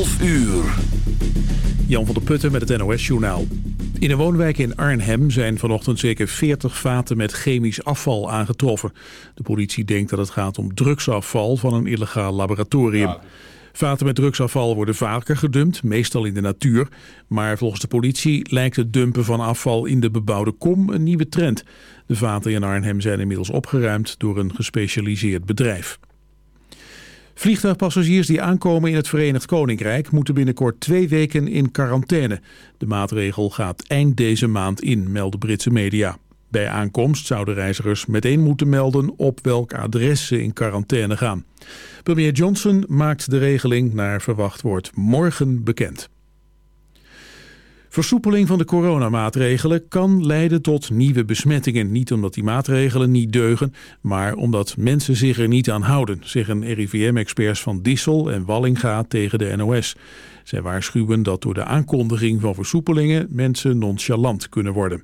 12 uur. Jan van der Putten met het NOS-journaal. In een woonwijk in Arnhem zijn vanochtend zeker 40 vaten met chemisch afval aangetroffen. De politie denkt dat het gaat om drugsafval van een illegaal laboratorium. Vaten met drugsafval worden vaker gedumpt, meestal in de natuur. Maar volgens de politie lijkt het dumpen van afval in de bebouwde kom een nieuwe trend. De vaten in Arnhem zijn inmiddels opgeruimd door een gespecialiseerd bedrijf. Vliegtuigpassagiers die aankomen in het Verenigd Koninkrijk moeten binnenkort twee weken in quarantaine. De maatregel gaat eind deze maand in, melden Britse media. Bij aankomst zouden reizigers meteen moeten melden op welk adres ze in quarantaine gaan. Premier Johnson maakt de regeling naar verwacht wordt morgen bekend. Versoepeling van de coronamaatregelen kan leiden tot nieuwe besmettingen. Niet omdat die maatregelen niet deugen, maar omdat mensen zich er niet aan houden, zeggen RIVM-experts van Dissel en Wallinga tegen de NOS. Zij waarschuwen dat door de aankondiging van versoepelingen mensen nonchalant kunnen worden.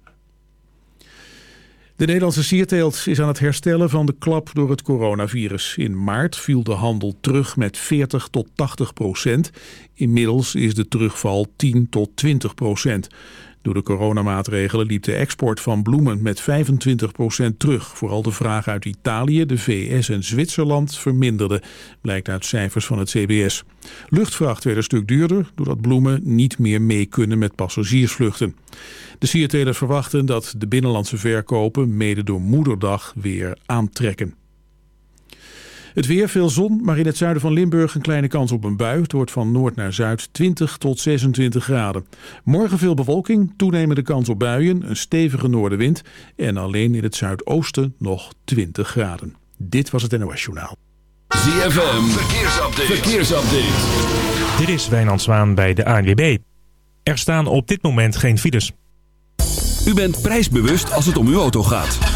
De Nederlandse sierteelt is aan het herstellen van de klap door het coronavirus. In maart viel de handel terug met 40 tot 80 procent. Inmiddels is de terugval 10 tot 20 procent. Door de coronamaatregelen liep de export van bloemen met 25 procent terug. Vooral de vraag uit Italië, de VS en Zwitserland verminderde, blijkt uit cijfers van het CBS. Luchtvracht werd een stuk duurder, doordat bloemen niet meer mee kunnen met passagiersvluchten. De siertelers verwachten dat de binnenlandse verkopen mede door moederdag weer aantrekken. Het weer, veel zon, maar in het zuiden van Limburg een kleine kans op een bui. Het wordt van noord naar zuid 20 tot 26 graden. Morgen veel bewolking, toenemende kans op buien, een stevige noordenwind... en alleen in het zuidoosten nog 20 graden. Dit was het NOS Journaal. ZFM, verkeersupdate. verkeersupdate. Dit is Wijnand Zwaan bij de ANWB. Er staan op dit moment geen files. U bent prijsbewust als het om uw auto gaat.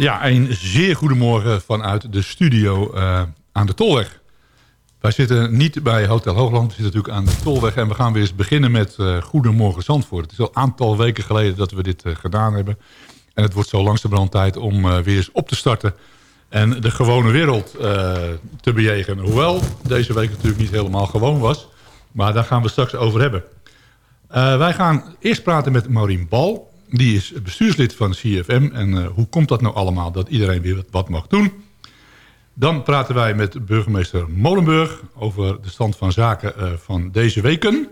Ja, een zeer goedemorgen vanuit de studio eh, aan de Tolweg. Wij zitten niet bij Hotel Hoogland, we zitten natuurlijk aan de Tolweg... en we gaan weer eens beginnen met eh, Goedemorgen Zandvoort. Het is al een aantal weken geleden dat we dit eh, gedaan hebben. En het wordt zo langzamerhand tijd om weer eens op te starten... en de gewone wereld te bejegenen. Hoewel deze week natuurlijk niet helemaal gewoon was... maar daar gaan we straks over hebben. Wij gaan eerst praten met Maureen Bal. Die is bestuurslid van CFM. En eh, hoe komt dat nou allemaal dat iedereen weer wat- mag doen? Dan praten wij met burgemeester Molenburg over de stand van zaken eh, van deze weken.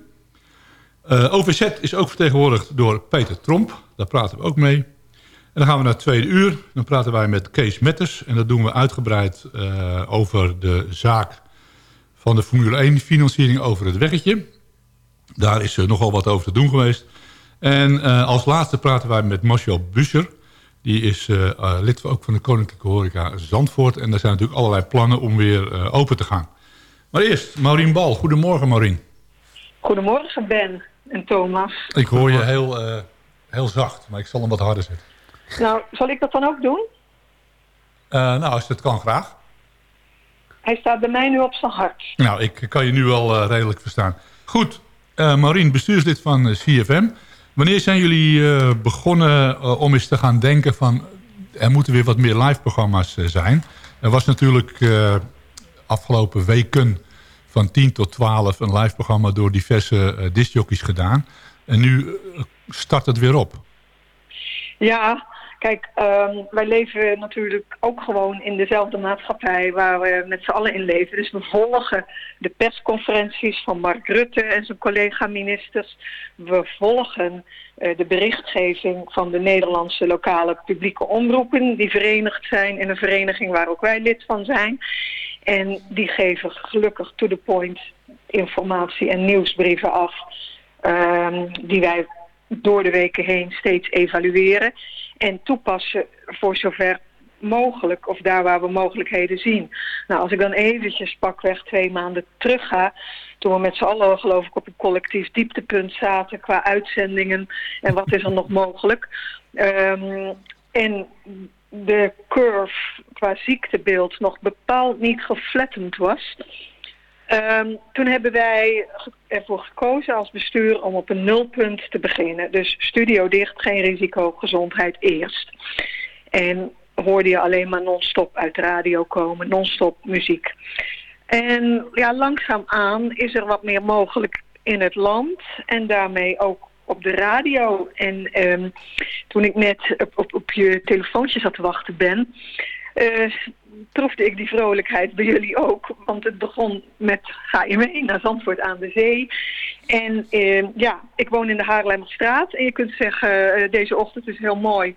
Eh, OVZ is ook vertegenwoordigd door Peter Tromp. Daar praten we ook mee. En dan gaan we naar het tweede uur. Dan praten wij met Kees Metters. En dat doen we uitgebreid over de zaak van de Formule 1 financiering over het weggetje. Daar is nogal wat over te doen geweest. En eh, als laatste praten wij met Marcel Buscher. Die is eh, eh, lid ook van de Koninklijke Horeca Zandvoort. En er zijn natuurlijk allerlei plannen om weer open te gaan. Maar eerst, Maureen Bal. Goedemorgen, Maureen. Goedemorgen Ben en Thomas. Ik hoor je heel, heel zacht, maar ik zal hem wat harder zetten. Nou, zal ik dat dan ook doen? Nou, als het kan, graag. Hij staat bij mij nu op zijn hart. Nou, ik kan je nu wel redelijk verstaan. Goed, Maureen, bestuurslid van CFM. Wanneer zijn jullie eh, begonnen eh, om eens te gaan denken van... er moeten weer wat meer live-programma's eh, zijn? Er was natuurlijk afgelopen weken van 10 tot 12 een live-programma... door diverse discjockeys gedaan. En nu start het weer op. Ja, kijk, ehm, wij leven natuurlijk ook gewoon in dezelfde maatschappij waar we met z'n allen in leven. Dus we volgen de persconferenties van Mark Rutte en zijn collega-ministers. We volgen eh, de berichtgeving van de Nederlandse lokale publieke omroepen... die verenigd zijn in een vereniging waar ook wij lid van zijn. En die geven gelukkig to the point informatie en nieuwsbrieven af... ehm, die wij door de weken heen steeds evalueren en toepassen voor zover mogelijk of daar waar we mogelijkheden zien. Nou, als ik dan eventjes pakweg twee maanden terug ga, toen we met z'n allen geloof ik op een collectief dieptepunt zaten qua uitzendingen en wat is er nog mogelijk. Ehm, en de curve qua ziektebeeld nog bepaald niet geflattend was. Ehm, toen hebben wij ervoor gekozen als bestuur om op een nulpunt te beginnen. Dus studio dicht, geen risico, gezondheid eerst. En hoorde je alleen maar non-stop uit de radio komen, non-stop muziek. En ja, langzaamaan is er wat meer mogelijk in het land en daarmee ook op de radio. En ehm, toen ik net op je telefoontje zat te wachten ben, eh, proefde ik die vrolijkheid bij jullie ook. Want het begon met ga je mee naar Zandvoort aan de Zee. En eh, ja, ik woon in de Haarlemmerstraat. En je kunt zeggen, eh, deze ochtend is heel mooi.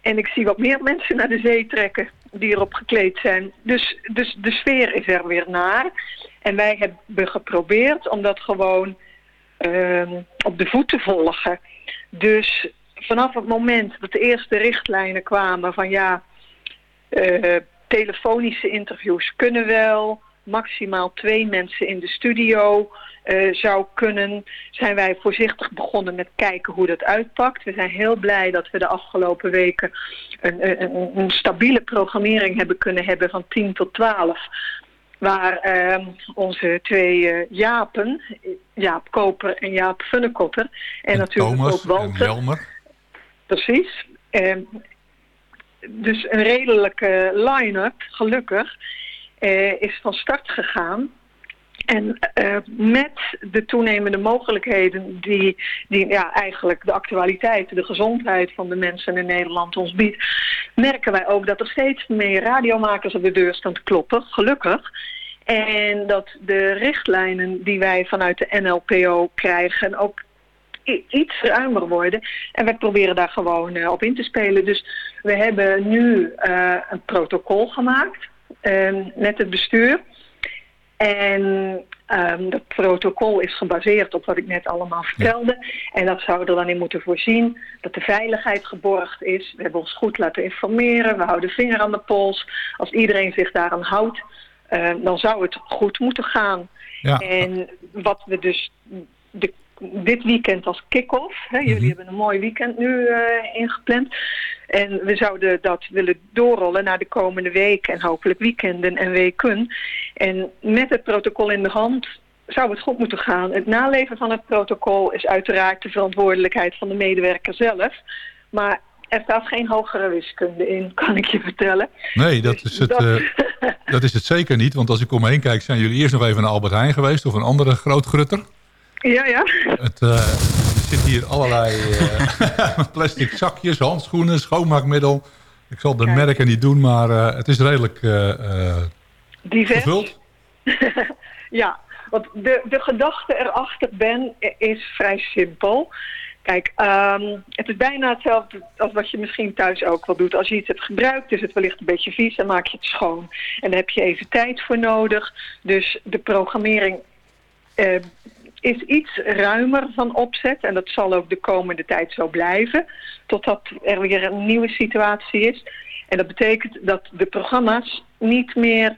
En ik zie wat meer mensen naar de zee trekken die erop gekleed zijn. Dus, dus de sfeer is er weer naar. En wij hebben geprobeerd om dat gewoon ehm, op de voet te volgen. Dus vanaf het moment dat de eerste richtlijnen kwamen van ja, eh, telefonische interviews kunnen wel, maximaal twee mensen in de studio eh, zou kunnen, zijn wij voorzichtig begonnen met kijken hoe dat uitpakt. We zijn heel blij dat we de afgelopen weken een, een, een stabiele programmering hebben kunnen hebben van 10 tot 12. Waar eh, onze twee eh, Japen, Jaap Koper en Jaap Funnekotter, en, En natuurlijk Thomas ook Walter, en. Precies. Eh, dus een redelijke line-up, gelukkig, eh, is van start gegaan. En eh, met de toenemende mogelijkheden die, die ja, eigenlijk de actualiteit, de gezondheid van de mensen in Nederland ons biedt, merken wij ook dat er steeds meer radiomakers op de deur staan te kloppen, gelukkig. En dat de richtlijnen die wij vanuit de NLPO krijgen ook iets ruimer worden. En wij proberen daar gewoon eh, op in te spelen. Dus we hebben nu eh, een protocol gemaakt eh, met het bestuur. En ehm, dat protocol is gebaseerd op wat ik net allemaal vertelde. En dat zou er dan in moeten voorzien dat de veiligheid geborgd is. We hebben ons goed laten informeren. We houden vinger aan de pols. Als iedereen zich daaraan houdt, eh, dan zou het goed moeten gaan. Ja. En wat we dus de, dit weekend als kick-off, hè, jullie hebben een mooi weekend nu eh, ingepland, En we zouden dat willen doorrollen naar de komende weken en hopelijk weekenden en weken. En met het protocol in de hand zou het goed moeten gaan. Het naleven van het protocol is uiteraard de verantwoordelijkheid van de medewerker zelf. Maar er staat geen hogere wiskunde in, kan ik je vertellen. Nee, dat is, het, dat- eh, dat is het zeker niet. Want als ik om me heen kijk, zijn jullie eerst nog even naar Albert Heijn geweest... of een andere groot grutter. Ja, ja. Het, eh, er zitten hier allerlei eh, plastic zakjes, handschoenen, schoonmaakmiddel. Ik zal de merken niet doen, maar eh, het is redelijk Divers. gevuld. Ja, want de, de gedachte erachter ben is vrij simpel. Kijk, ehm, het is bijna hetzelfde als wat je misschien thuis ook wel doet. Als je iets hebt gebruikt, is het wellicht een beetje vies en maak je het schoon. En daar heb je even tijd voor nodig. Dus de programmering is iets ruimer van opzet. En dat zal ook de komende tijd zo blijven. Totdat er weer een nieuwe situatie is. En dat betekent dat de programma's niet meer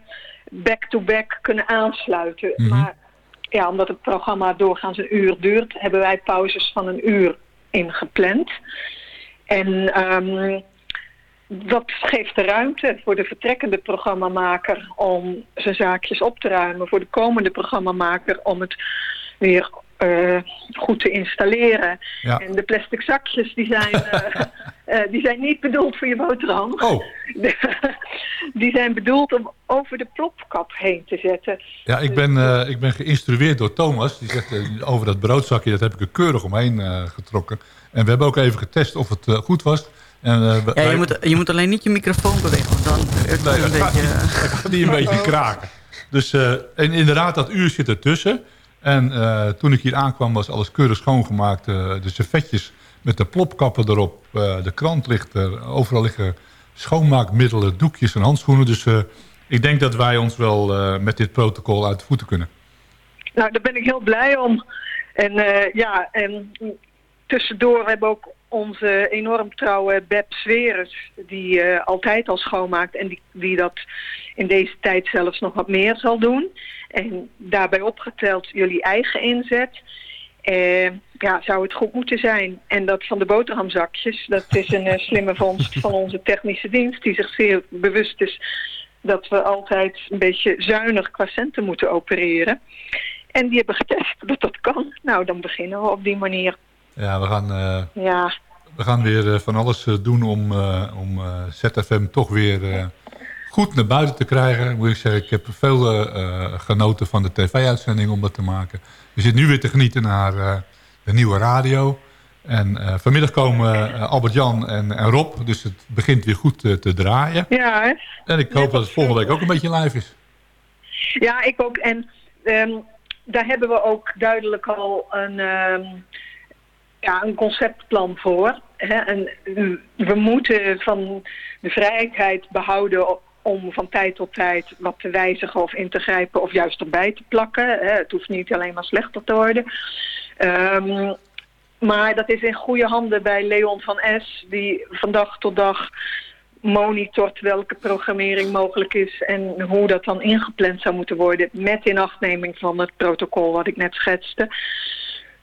back-to-back kunnen aansluiten. Mhm. Maar ja, omdat het programma doorgaans een uur duurt, hebben wij pauzes van een uur ingepland. En ehm, dat geeft de ruimte voor de vertrekkende programmamaker om zijn zaakjes op te ruimen. Voor de komende programmamaker om het weer eh, goed te installeren. Ja. En de plastic zakjes die zijn, eh, eh, die zijn niet bedoeld voor je boterham. Oh. die zijn bedoeld om over de plopkap heen te zetten. Ja, ik ben, eh, ik ben geïnstrueerd door Thomas. Die zegt over dat broodzakje, dat heb ik er keurig omheen eh, getrokken. En we hebben ook even getest of het goed was. En, eh, Ja, je wij- moet, je moet alleen niet je microfoon bewegen, want dan Nee, een beetje... gaat niet een beetje kraken. Dus, eh, en inderdaad, dat uur zit ertussen. En eh, toen ik hier aankwam was alles keurig schoongemaakt. eh, de servetjes met de plopkappen erop. eh, de krant ligt er. Overal liggen schoonmaakmiddelen, doekjes en handschoenen. Dus ik denk dat wij ons wel met dit protocol uit de voeten kunnen. Nou, daar ben ik heel blij om. En ja, en tussendoor hebben we ook onze enorm trouwe Beb Sweres, die altijd al schoonmaakt en die, die dat in deze tijd zelfs nog wat meer zal doen. En daarbij opgeteld jullie eigen inzet. Eh, ja, zou het goed moeten zijn. En dat van de boterhamzakjes, dat is een eh, slimme vondst van onze technische dienst, die zich zeer bewust is dat we altijd een beetje zuinig qua centen moeten opereren. En die hebben getest dat dat kan. Nou, dan beginnen we op die manier. Ja, we gaan, eh, Ja, we gaan weer eh, van alles doen om, om ZFM toch weer goed naar buiten te krijgen. Moet ik zeggen, ik heb veel eh, eh, genoten van de tv-uitzending om dat te maken. We zitten nu weer te genieten naar eh, de nieuwe radio. En vanmiddag komen Albert-Jan en, en Rob, dus het begint weer goed te draaien. ja hè? En ik hoop dat het volgende week ook een beetje live is. Ja, ik ook. En ehm, daar hebben we ook duidelijk al een, ehm, ja, een conceptplan voor. Hè? En mm, we moeten van de vrijheid behouden om van tijd tot tijd wat te wijzigen of in te grijpen of juist erbij te plakken. Hè? Het hoeft niet alleen maar slechter te worden. Ehm, maar dat is in goede handen bij Leon van S, die van dag tot dag monitort welke programmering mogelijk is en hoe dat dan ingepland zou moeten worden met inachtneming van het protocol wat ik net schetste.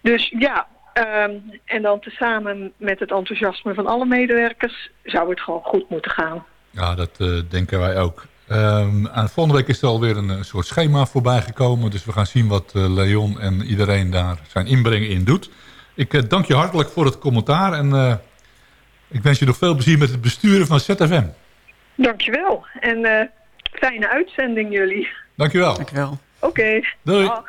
Dus ja, ehm, en dan tezamen met het enthousiasme van alle medewerkers zou het gewoon goed moeten gaan. Ja, dat eh, denken wij ook. Ehm, en volgende week is er alweer een, eh, soort schema voorbij gekomen. Dus we gaan zien wat eh, Leon en iedereen daar zijn inbreng in doet. Ik eh, dank je hartelijk voor het commentaar. En eh, ik wens je nog veel plezier met het besturen van ZFM. Dankjewel en eh, fijne uitzending jullie. Dankjewel. Dankjewel. Oké. Doei. Dag.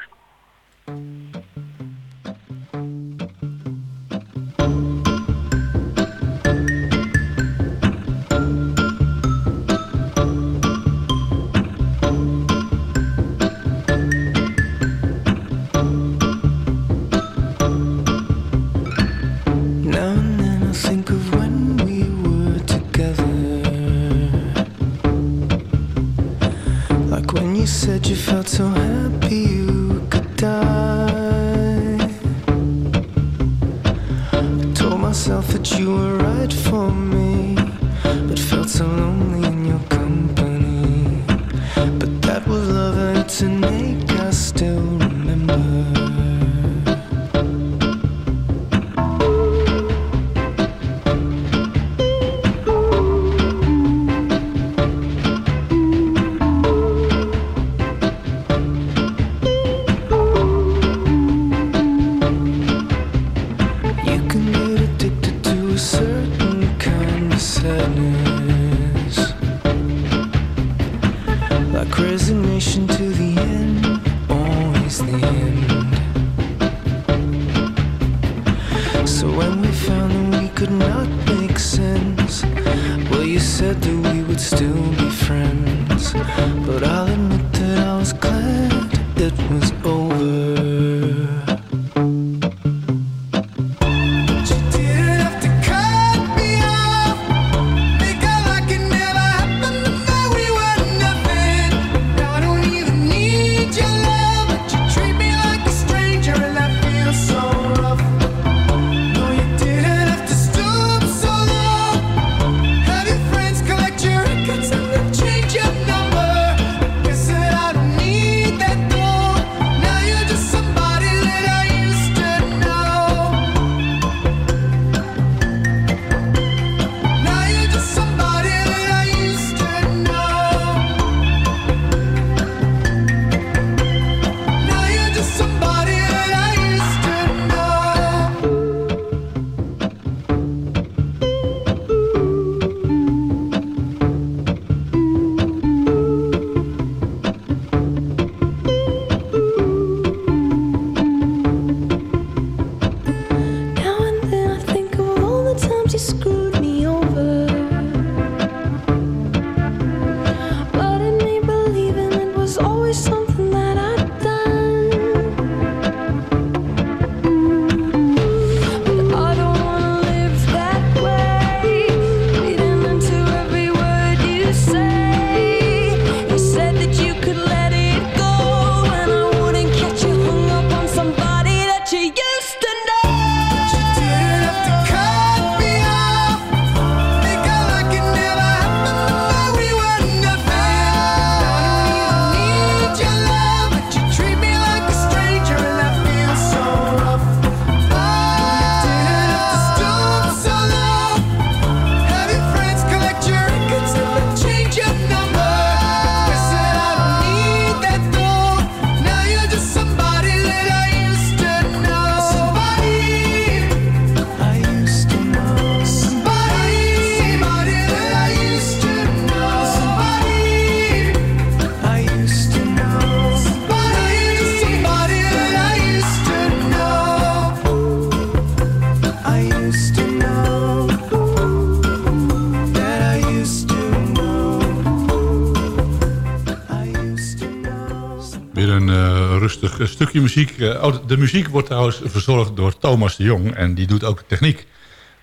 Stukje muziek. Eh, oh, de muziek wordt trouwens verzorgd door Thomas de Jong. En die doet ook de techniek.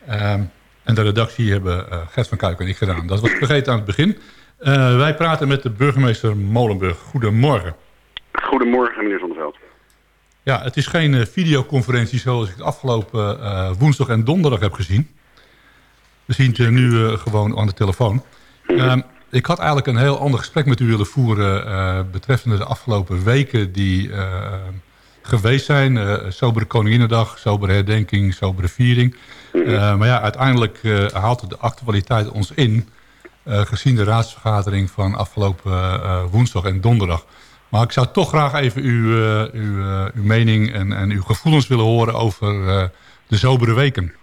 Ehm, en de redactie hebben eh, Gert van Kuik en ik gedaan. Dat was vergeten aan het begin. Eh, wij praten met de burgemeester Molenburg. Goedemorgen. Goedemorgen, meneer Van der Veld. Ja, het is geen videoconferentie zoals ik het afgelopen woensdag en donderdag heb gezien. We zien het nu gewoon aan de telefoon. Ik had eigenlijk een heel ander gesprek met u willen voeren... eh, betreffende de afgelopen weken die eh, geweest zijn. Eh, sobere Koninginnedag, sobere herdenking, sobere viering. Eh, maar ja, uiteindelijk haalt de actualiteit ons in... gezien de raadsvergadering van afgelopen woensdag en donderdag. Maar ik zou toch graag even uw, uw, uw mening en, en uw gevoelens willen horen over de sobere weken.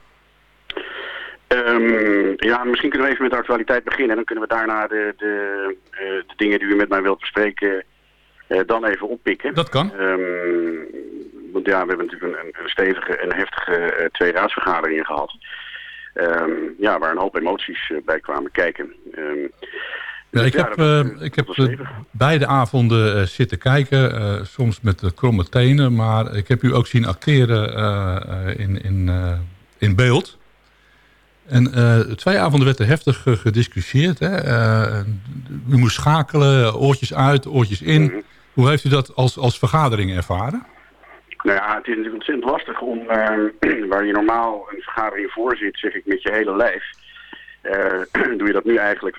Ehm, ja, misschien kunnen we even met de actualiteit beginnen. En dan kunnen we daarna de, de, eh, de dingen die u met mij wilt bespreken eh, dan even oppikken. Dat kan. Ehm, want ja, we hebben natuurlijk een, een stevige en heftige eh, twee raadsvergaderingen gehad. Ehm, ja, waar een hoop emoties bij kwamen kijken. Ja, ik heb, ik heb beide avonden zitten kijken, soms met de kromme tenen, maar ik heb u ook zien acteren in, in, in beeld. En eh, twee avonden werd er heftig eh, gediscussieerd. Hè? Eh, u moest schakelen, oortjes uit, oortjes in. Mhm. Hoe heeft u dat als, als vergadering ervaren? Nou ja, het is natuurlijk ontzettend lastig om, waar je normaal een vergadering voor zit, zeg ik, met je hele lijf. doe je dat nu eigenlijk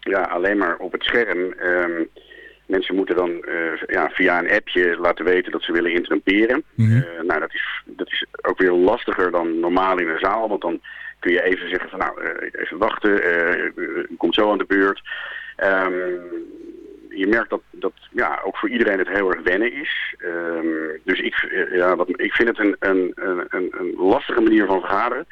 ja, alleen maar op het scherm. Ehm, mensen moeten dan ja, via een appje laten weten dat ze willen interrumperen. Mhm. Nou, dat is, dat is ook weer lastiger dan normaal in een zaal, want dan kun je even zeggen van nou, eh, even wachten, eh, u komt zo aan de beurt. Ehm, je merkt dat, dat ja, ook voor iedereen het heel erg wennen is. Ehm, dus ik, eh, ja, wat, ik vind het een, een, een, een, lastige manier van vergaderen.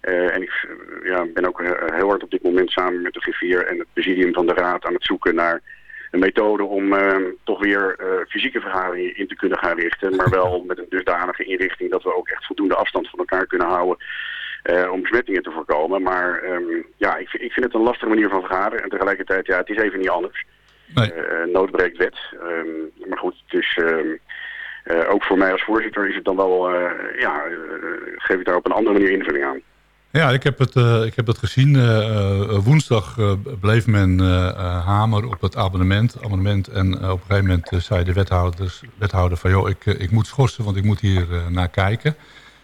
Eh, en ik eh, ja, ben ook eh, heel hard op dit moment samen met de griffier en het presidium van de raad aan het zoeken naar een methode om eh, toch weer eh, fysieke vergaderingen in te kunnen gaan richten. Maar wel met een dusdanige inrichting dat we ook echt voldoende afstand van elkaar kunnen houden eh, om besmettingen te voorkomen. Maar ehm, ja, ik, vind- ik vind het een lastige manier van vergaderen. En tegelijkertijd, ja, het is even niet anders. Nee. Breekt wet. Ehm, maar goed, het is... ehm, eh, ook voor mij als voorzitter is het dan wel, ja, geef ik daar op een andere manier invulling aan. Ja, ik heb het, ik heb het gezien. Woensdag bleef men hamer op het abonnement. abonnement en op een gegeven moment zei de wethouders, wethouder van... joh, ik, ik moet schorsen, want ik moet hier naar kijken.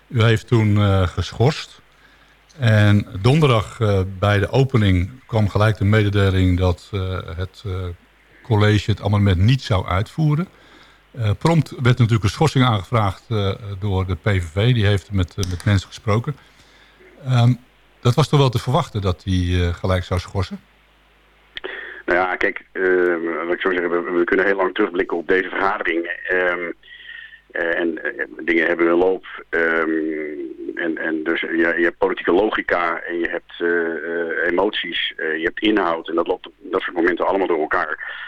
U heeft toen geschorst. En donderdag eh, bij de opening kwam gelijk de mededeling... dat eh, het eh, college het amendement niet zou uitvoeren. Prompt werd natuurlijk een schorsing aangevraagd door de PVV. Die heeft met, met mensen gesproken. Ehm, dat was toch wel te verwachten dat eh, gelijk zou schorsen? Nou ja, kijk, wat ik zo zeggen, we, kunnen heel lang terugblikken op deze vergadering. Ehm, eh, en eh, dingen hebben een loop. Ehm, en, en dus je, je hebt politieke logica en je hebt eh, eh, emoties, eh, je hebt inhoud. En dat loopt op dat soort momenten allemaal door elkaar.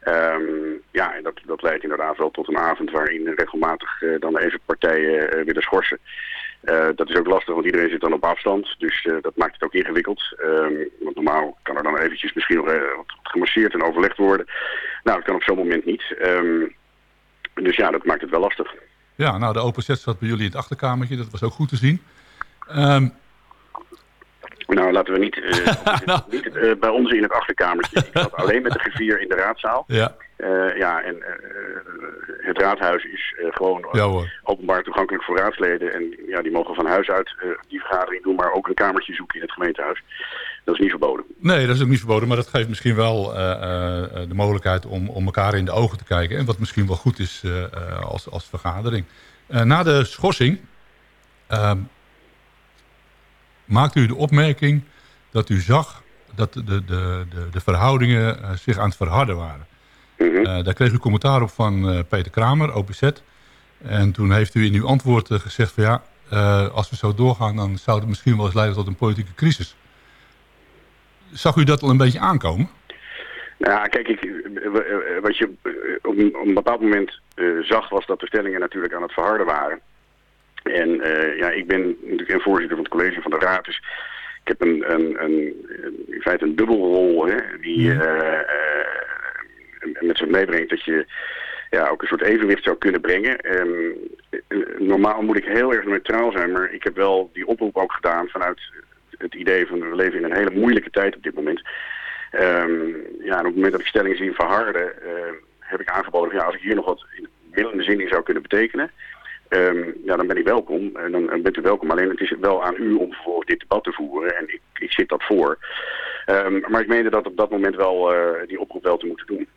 Ehm, ja, en dat, dat leidt inderdaad wel tot een avond waarin regelmatig eh, dan even partijen eh, willen schorsen. Eh, dat is ook lastig, want iedereen zit dan op afstand. Dus eh, dat maakt het ook ingewikkeld. Ehm, want normaal kan er dan eventjes misschien nog eh, wat gemasseerd en overlegd worden. Nou, dat kan op zo'n moment niet. Dus ja, dat maakt het wel lastig. Ja, nou, de open set zat bij jullie in het achterkamertje. Dat was ook goed te zien. Ehm, Nou, laten we niet, eh, niet eh, bij ons in het achterkamertje. Ik zat alleen met de griffier in de raadzaal. ja, Eh, ja, en het raadhuis is gewoon ja openbaar toegankelijk voor raadsleden. En ja, die mogen van huis uit die vergadering doen, maar ook een kamertje zoeken in het gemeentehuis. Dat is niet verboden. Nee, dat is ook niet verboden. Maar dat geeft misschien wel eh, eh, de mogelijkheid om, om elkaar in de ogen te kijken. En wat misschien wel goed is eh, als, als vergadering. Na de schorsing ehm, maakte u de opmerking dat u zag dat de, de, de, de verhoudingen zich aan het verharden waren. Eh, daar kreeg u commentaar op van Peter Kramer, OPZ. En toen heeft u in uw antwoord gezegd van ja, als we zo doorgaan... dan zou het misschien wel eens leiden tot een politieke crisis. Zag u dat al een beetje aankomen? Nou, kijk, ik, wat je op, een- bepaald moment eh, zag was dat de stellingen natuurlijk aan het verharden waren. En eh, ja, ik ben natuurlijk een voorzitter van het college van de raad, dus ik heb een, een, een, in feite een dubbelrol hè, die eh, met zich meebrengt dat je ja, ook een soort evenwicht zou kunnen brengen. Ehm, eh, normaal moet ik heel erg neutraal zijn, maar ik heb wel die oproep ook gedaan vanuit het idee van we leven in een hele moeilijke tijd op dit moment. Ehm, ja, en op het moment dat ik stellingen zie verharden, eh, heb ik aangeboden ja, als ik hier nog wat in willende zin in zou kunnen betekenen, ehm, ja, dan ben ik welkom. En dan, bent u welkom. Alleen het is wel aan u om vervolgens dit debat te voeren. En ik, ik zit dat voor. Ehm, maar ik meende dat op dat moment wel eh, die oproep wel te moeten doen.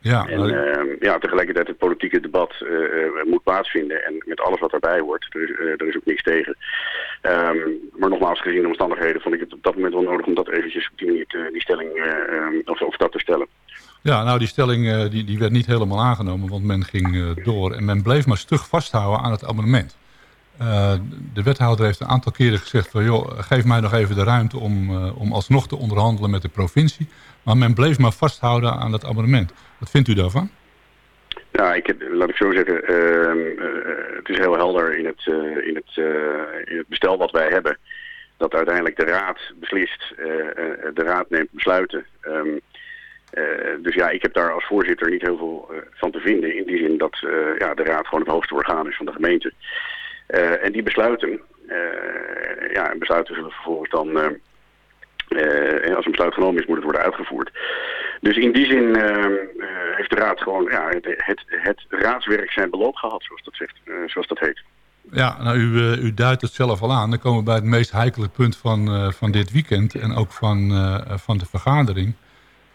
Ja, En ehm, ja, tegelijkertijd het politieke debat eh, eh, moet plaatsvinden. En met alles wat daarbij hoort, er is, eh, er is ook niks tegen. Ehm, maar nogmaals, gezien de omstandigheden vond ik het op dat moment wel nodig om dat eventjes op die manier te, die stelling eh, ehm, of, of dat te stellen. Ja, nou die stelling die, die werd niet helemaal aangenomen, want men ging door. En men bleef maar stug vasthouden aan het abonnement. De wethouder heeft een aantal keren gezegd van... joh, geef mij nog even de ruimte om, om alsnog te onderhandelen met de provincie. Maar men bleef maar vasthouden aan dat abonnement. Wat vindt u daarvan? Ja, ik heb, laat ik zo zeggen, ehm, eh, het is heel helder in het, eh, in, het, eh, in het bestel wat wij hebben. Dat uiteindelijk de raad beslist, de raad neemt besluiten. Ehm, eh, dus ja, ik heb daar als voorzitter niet heel veel van te vinden. In die zin dat ja, de raad gewoon het hoogste orgaan is van de gemeente. En die besluiten, ja, en besluiten zullen vervolgens dan... eh, eh, als een besluit genomen is, moet het worden uitgevoerd. Dus in die zin eh, eh, heeft de raad gewoon ja, het, het, raadswerk zijn beloop gehad, zoals dat, zegt, zoals dat heet. Ja, nou, u, u duidt het zelf al aan. Dan komen we bij het meest heikele punt van, van dit weekend en ook van, van de vergadering.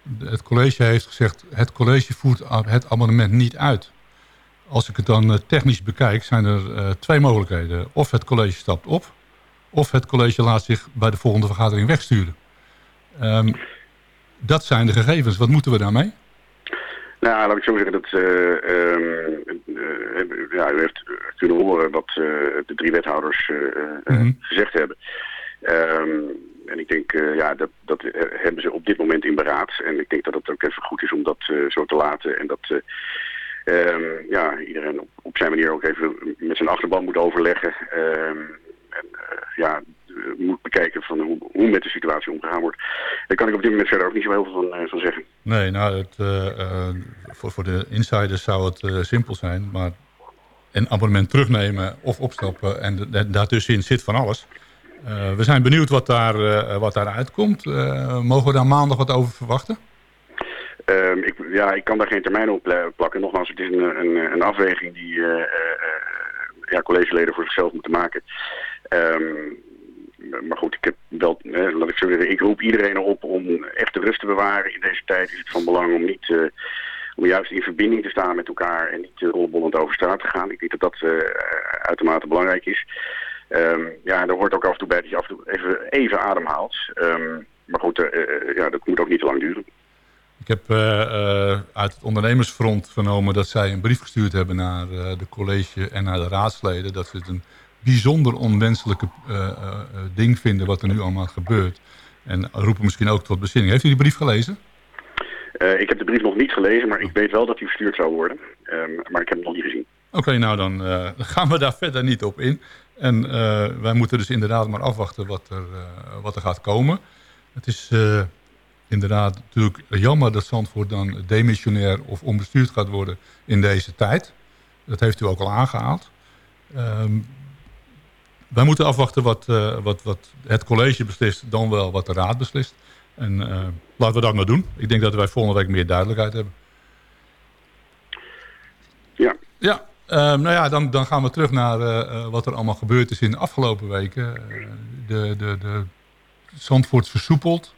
De- Het college heeft gezegd, het college voert het abonnement niet uit. Als ik het dan technisch bekijk, zijn er twee mogelijkheden. Of het college stapt op, of het college laat zich bij de volgende vergadering wegsturen. Ehm, dat zijn de gegevens. Wat moeten we daarmee? Nou, laat ik zo zeggen dat ehm, eh, ja, u heeft kunnen horen wat de drie wethouders eh, gezegd hebben. Ehm, en ik denk, ja, dat, dat hebben ze op dit moment in beraad. En ik denk dat het ook even goed is om dat zo te laten. En dat ja, iedereen op, op zijn manier ook even met zijn achterban moet overleggen. En, ja, moet bekijken van hoe, hoe met de situatie omgegaan wordt. Daar kan ik op dit moment verder ook niet zo heel veel van, eh, van zeggen. Nee, nou, het, eh, eh, voor, voor de insiders zou het eh, simpel zijn. Maar een abonnement terugnemen of opstappen en daartussenin zit van alles. Eh, we zijn benieuwd wat daar, eh, wat daar uitkomt. Eh, mogen we daar maandag wat over verwachten? Ehm, ik, ja, ik kan daar geen termijn op pla- plakken. Nogmaals, het is een, een, een afweging die eh, eh, eh, ja, collegeleden voor zichzelf moeten maken. Ehm, maar goed, ik heb wel, eh, laat ik zo zeggen, ik roep iedereen op om echt de rust te bewaren. In deze tijd is het van belang om niet, eh, om juist in verbinding te staan met elkaar en niet uh, over straat te gaan. Ik denk dat dat eh, uitermate belangrijk is. Ehm, ja, er hoort ook af en toe bij dat je af en toe even, even ademhaalt. Ehm, maar goed, eh, eh, ja, dat moet ook niet te lang duren. Ik heb eh, eh, uit het ondernemersfront vernomen dat zij een brief gestuurd hebben naar eh, de college en naar de raadsleden. Dat ze het een bijzonder onwenselijke eh, eh, eh, ding vinden wat er nu allemaal gebeurt. En roepen misschien ook tot bezinning. Heeft u die brief gelezen? Ik heb de brief nog niet gelezen, maar ik weet wel dat die verstuurd zou worden. Ehm, maar ik heb hem nog niet gezien. Oké, nou dan gaan we daar verder niet op in. En wij moeten dus inderdaad maar afwachten wat er, wat er gaat komen. Het is inderdaad natuurlijk jammer dat Zandvoort dan demissionair of onbestuurd gaat worden in deze tijd. Dat heeft u ook al aangehaald. Ehm, wij moeten afwachten wat, eh, wat, wat het college beslist, dan wel wat de raad beslist. En eh, laten we dat maar doen. Ik denk dat wij volgende week meer duidelijkheid hebben. Ja. Ja, ehm, nou ja, dan, dan gaan we terug naar eh, wat er allemaal gebeurd is in de afgelopen weken. De, de, de Zandvoort versoepeld.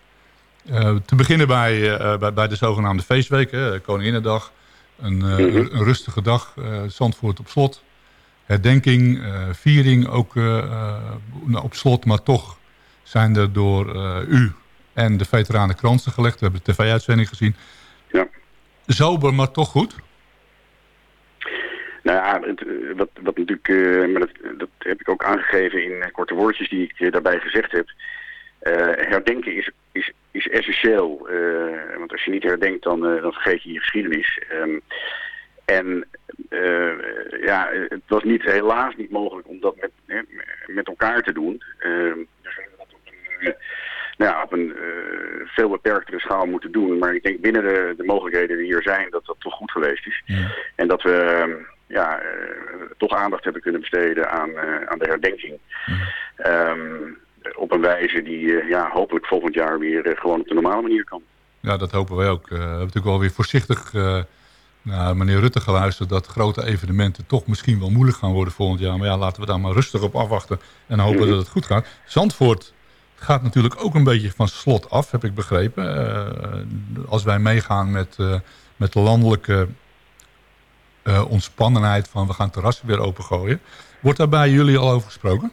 Te beginnen bij, bij, bij de zogenaamde feestweek, hè, Koninginnedag. Een, eh, een rustige dag, Zandvoort op slot. Herdenking, eh, viering ook eh, eh, nou, op slot, maar toch zijn er door u en de veteranen kransen gelegd. We hebben de tv-uitzending gezien. Ja. Sober, maar toch goed. Nou ja, het, wat, wat natuurlijk, maar dat, dat heb ik ook aangegeven in korte woordjes die ik daarbij gezegd heb. Herdenken is, is, is essentieel. want als je niet herdenkt, dan, dan vergeet je je geschiedenis. Ehm, en eh, ja, het was niet, helaas niet mogelijk om dat met, hè, met elkaar te doen. Ehm, dus we hebben dat op een, eh, nou ja, op een eh, veel beperktere schaal moeten doen. Maar ik denk binnen de, de mogelijkheden die hier zijn, dat dat toch goed geweest is. En dat we ehm, ja, toch aandacht hebben kunnen besteden aan, aan de herdenking. Ehm, op een wijze die ja, hopelijk volgend jaar weer gewoon op de normale manier kan. Ja, dat hopen wij ook. We hebben natuurlijk wel weer voorzichtig naar meneer Rutte geluisterd... dat grote evenementen toch misschien wel moeilijk gaan worden volgend jaar. Maar ja, laten we daar maar rustig op afwachten en hopen dat het goed gaat. Zandvoort gaat natuurlijk ook een beetje van slot af, heb ik begrepen. Eh, als wij meegaan met, eh, met de landelijke eh, ontspannenheid van we gaan terrassen weer opengooien. Wordt daar bij jullie al over gesproken?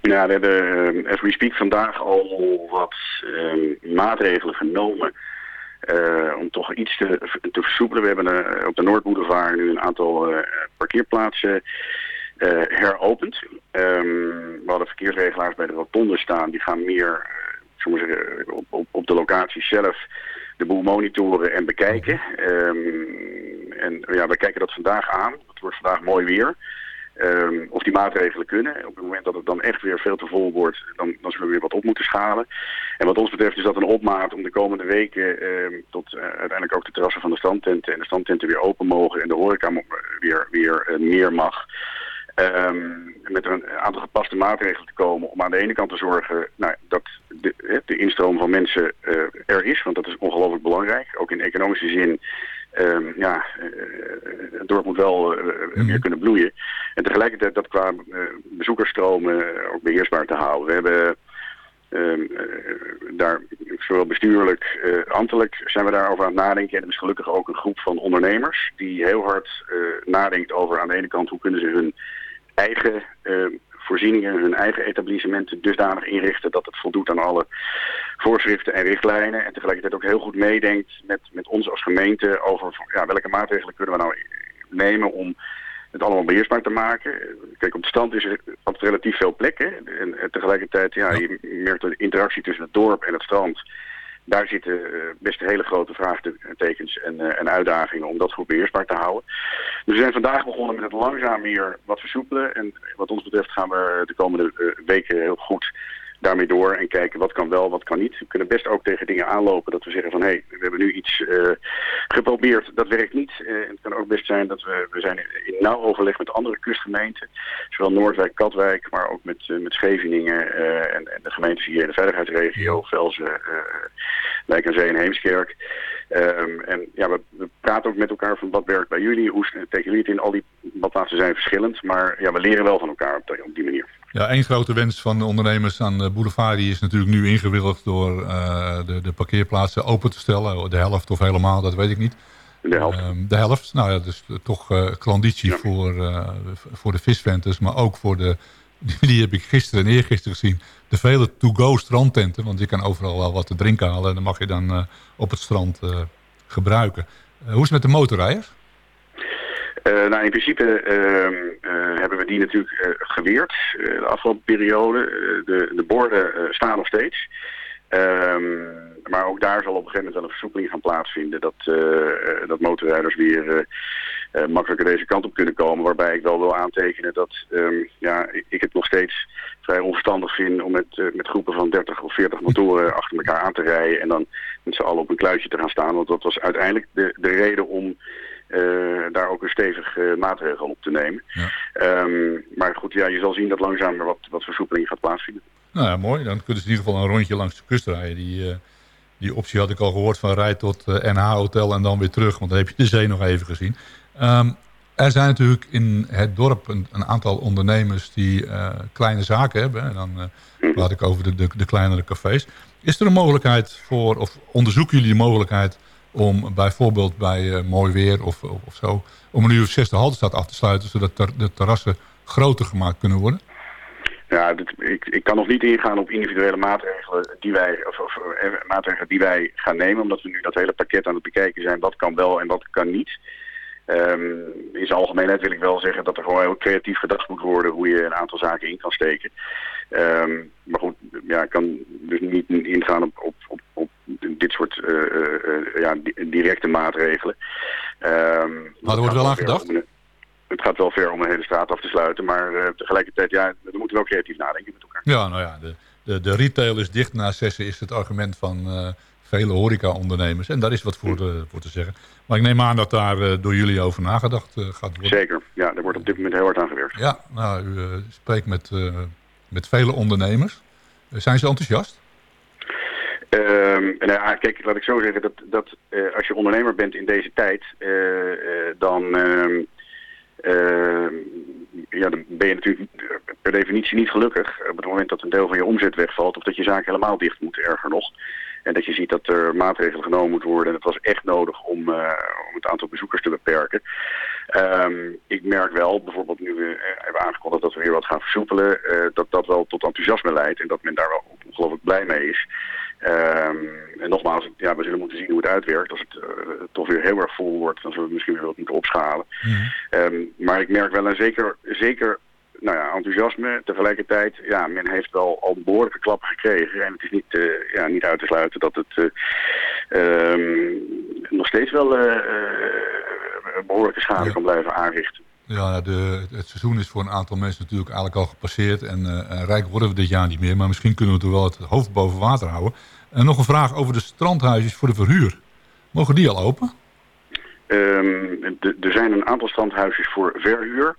Ja, we hebben, as we speak, vandaag al wat maatregelen genomen eh, om toch iets te, te versoepelen. We hebben eh, op de Noordboulevard nu een aantal eh, parkeerplaatsen heropend. Ehm, we hadden verkeersregelaars bij de rotonde staan. Die gaan meer zeggen, op, op, op de locatie zelf de boel monitoren en bekijken. Ehm, en ja, we kijken dat vandaag aan. Het wordt vandaag mooi weer. Ehm, of die maatregelen kunnen. Op het moment dat het dan echt weer veel te vol wordt, dan, dan zullen we weer wat op moeten schalen. En wat ons betreft is dat een opmaat om de komende weken ehm, tot eh, uiteindelijk ook de terrassen van de standtenten en de standtenten weer open mogen en de horeca weer, weer eh, meer mag. Ehm, met een aantal gepaste maatregelen te komen om aan de ene kant te zorgen nou, dat de, de instroom van mensen eh, er is, want dat is ongelooflijk belangrijk. Ook in economische zin Ehm, ja, eh, het dorp moet wel eh, weer kunnen bloeien. En tegelijkertijd dat qua eh, bezoekersstromen ook beheersbaar te houden. We hebben ehm, eh, daar zowel bestuurlijk, ambtelijk zijn we daarover aan het nadenken. En er is gelukkig ook een groep van ondernemers die heel hard nadenkt over aan de ene kant hoe kunnen ze hun eigen eh, voorzieningen, hun eigen etablissementen dusdanig inrichten dat het voldoet aan alle voorschriften en richtlijnen. En tegelijkertijd ook heel goed meedenkt met, met ons als gemeente over ja, welke maatregelen kunnen we nou nemen om het allemaal beheersbaar te maken. Kijk, op de stand is er altijd relatief veel plek. Hè? En, en tegelijkertijd, ja, je merkt de interactie tussen het dorp en het strand daar zitten eh, best hele grote vraagtekens en, eh, en uitdagingen om dat goed beheersbaar te houden. Dus we zijn vandaag begonnen met het langzaam weer wat versoepelen. En wat ons betreft gaan we de komende eh, weken heel goed daarmee door en kijken wat kan wel, wat kan niet. We kunnen best ook tegen dingen aanlopen dat we zeggen van hé, hey, we hebben nu iets eh, geprobeerd, dat werkt niet. Eh, het kan ook best zijn dat we, we zijn in nauw overleg met andere kustgemeenten, zowel Noordwijk, Katwijk, maar ook met, eh, met Scheveningen en, en de gemeentes hier in de veiligheidsregio, Velzen, Wijk aan Zee en Heemskerk. Ehm, en ja, we, we praten ook met elkaar van wat werkt bij jullie, hoe tegen jullie het in. Al die badplaatsen zijn verschillend, maar ja, we leren wel van elkaar op die manier. Ja, één grote wens van de ondernemers aan de boulevard... die is natuurlijk nu ingewilligd door eh, de, de parkeerplaatsen open te stellen. De helft of helemaal, dat weet ik niet. De helft. de helft, nou ja, dus toch eh klanditie voor, eh, voor de visventers... maar ook voor de, die heb ik gisteren en eergisteren gezien... de vele to-go strandtenten. Want je kan overal wel wat te drinken halen... en dan mag je dan eh, op het strand eh, gebruiken. Eh, hoe is het met de motorrijders? Eh, nou, in principe ehm, eh, hebben we die natuurlijk eh, geweerd de afgelopen periode. De, de borden staan nog steeds. Ehm, maar ook daar zal op een gegeven moment wel een versoepeling gaan plaatsvinden. Dat, dat motorrijders weer eh, makkelijker deze kant op kunnen komen. Waarbij ik wel wil aantekenen dat ehm, ja, ik, het nog steeds vrij onverstandig vind om met, met groepen van 30 of 40 motoren achter elkaar aan te rijden. En dan met z'n allen op een kluitje te gaan staan. Want dat was uiteindelijk de, de reden om daar ook een stevig eh, maatregel op te nemen. Ehm, maar goed, ja, je zal zien dat langzaam wat, wat versoepeling gaat plaatsvinden. Nou ja, mooi. Dan kunnen ze in ieder geval een rondje langs de kust rijden. Die, eh, die optie had ik al gehoord van rij tot eh, NH Hotel en dan weer terug. Want dan heb je de zee nog even gezien. Ehm, er zijn natuurlijk in het dorp een, een aantal ondernemers die eh, kleine zaken hebben. En dan eh, praat ik over de, de, de kleinere cafés. Is er een mogelijkheid voor, of onderzoeken jullie de mogelijkheid om bijvoorbeeld bij eh, mooi weer of, of, zo, om een uur of zes de Haltestraat af te sluiten, zodat de terrassen groter gemaakt kunnen worden? Ja, ik, ik kan nog niet ingaan op individuele maatregelen die wij, of, eh, maatregelen die wij gaan nemen, omdat we nu dat hele pakket aan het bekijken zijn. Wat kan wel en wat kan niet. Ehm, in zijn algemeenheid wil ik wel zeggen dat er gewoon heel creatief gedacht moet worden hoe je een aantal zaken in kan steken. Ehm, maar goed, ja, ik kan dus niet ingaan op, op, op, op soort eh, eh, eh, ja, di- directe maatregelen. Ehm, Maar er wordt wel aan gedacht. een- Het gaat wel ver om een hele straat af te sluiten, maar tegelijkertijd, ja, we moeten wel creatief nadenken met elkaar. Ja, nou ja, de, de, de retail is dicht na zessen is het argument van vele horeca-ondernemers. En daar is wat voor, voor te zeggen. Maar ik neem aan dat daar door jullie over nagedacht gaat worden. Zeker, ja, daar wordt op dit moment heel hard aan gewerkt. Ja, nou, u spreekt met, met vele ondernemers. Zijn ze enthousiast? Nou kijk, laat ik zo zeggen dat, dat eh, als je ondernemer bent in deze tijd, eh, dan, ehm, ehm, ja, ben je natuurlijk per definitie niet gelukkig op het moment dat een deel van je omzet wegvalt of dat je zaak helemaal dicht moet, erger nog. En dat je ziet dat er maatregelen genomen moeten worden. En het was echt nodig om, om het aantal bezoekers te beperken. Ik merk wel, bijvoorbeeld nu we eh, hebben aangekondigd dat we weer wat gaan versoepelen, dat dat wel tot enthousiasme leidt en dat men daar wel ongelooflijk blij mee is. Ehm, en nogmaals, ja, we zullen moeten zien hoe het uitwerkt. Als het eh, toch weer heel erg vol wordt, dan zullen we misschien weer wat moeten opschalen. Ehm, maar ik merk wel een zeker, zeker nou ja, enthousiasme. Tegelijkertijd, ja, men heeft wel al behoorlijke klappen gekregen. En het is niet, eh, ja, niet uit te sluiten dat het eh, ehm, nog steeds wel eh, eh, behoorlijke schade kan blijven aanrichten. Ja, de, het seizoen is voor een aantal mensen natuurlijk eigenlijk al gepasseerd. En eh, en rijk worden we dit jaar niet meer. Maar misschien kunnen we toch wel het hoofd boven water houden. En nog een vraag over de strandhuisjes voor de verhuur. Mogen die al open? Ehm, er zijn een aantal strandhuisjes voor verhuur.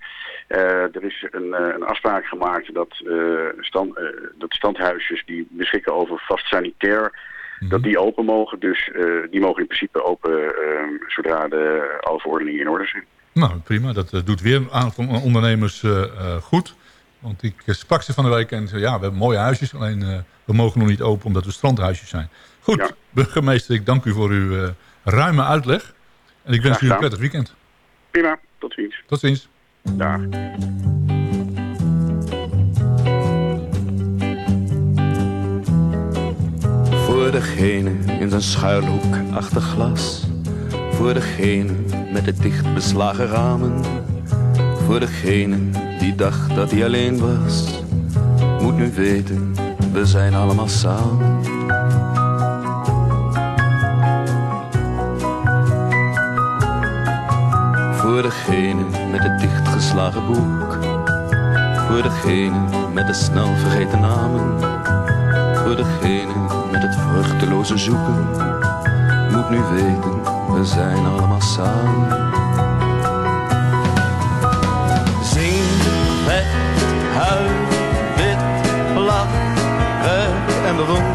Eh, er is een, eh, een afspraak gemaakt dat, eh, stand, eh, dat standhuisjes die beschikken over vast sanitair, dat die open mogen. Dus eh, die mogen in principe open ehm, zodra de alle verordeningen in orde zijn. Nou, prima. Dat eh, doet weer een aantal ondernemers eh, eh, goed. Want ik sprak ze van de week en zei, ja, we hebben mooie huisjes. Alleen eh, we mogen nog niet open omdat we strandhuisjes zijn. Goed, burgemeester, ik dank u voor uw ruime uitleg. En ik wens u een prettig weekend. Prima, tot ziens. Tot ziens. Dag. Voor degene in zijn schuilhoek achter glas. Voor degene met de dicht beslagen ramen. Voor degene die dacht dat hij alleen was. Moet nu weten, we zijn allemaal samen. Voor degene met het dichtgeslagen boek. Voor degene met de snel vergeten namen. Voor degene met het vruchteloze zoeken moet nu weten, we zijn allemaal samen. Zing, vecht, huil, wit, lach, werk en bewonder.